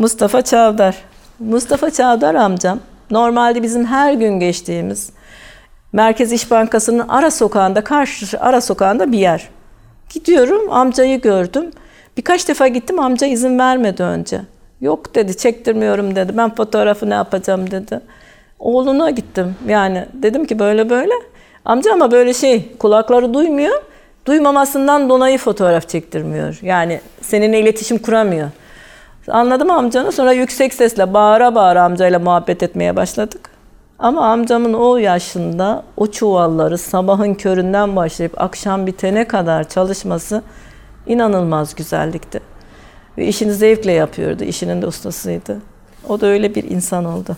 Mustafa Çavdar. Mustafa Çavdar amcam normalde bizim her gün geçtiğimiz Merkez İş Bankası'nın ara sokağında, karşı ara sokağında bir yer. Gidiyorum, amcayı gördüm. Birkaç defa gittim, amca izin vermedi önce. Yok dedi, çektirmiyorum dedi. Ben fotoğrafı ne yapacağım dedi. Oğluna gittim yani. Dedim ki böyle böyle. Amca ama böyle şey, kulakları duymuyor. Duymamasından dolayı fotoğraf çektirmiyor. Yani seninle iletişim kuramıyor. Anladım amcanı. Sonra yüksek sesle bağıra bağıra amcayla muhabbet etmeye başladık. Ama amcamın o yaşında o çuvalları sabahın köründen başlayıp akşam bitene kadar çalışması inanılmaz güzellikti. Ve işini zevkle yapıyordu. işinin de ustasıydı. O da öyle bir insan oldu.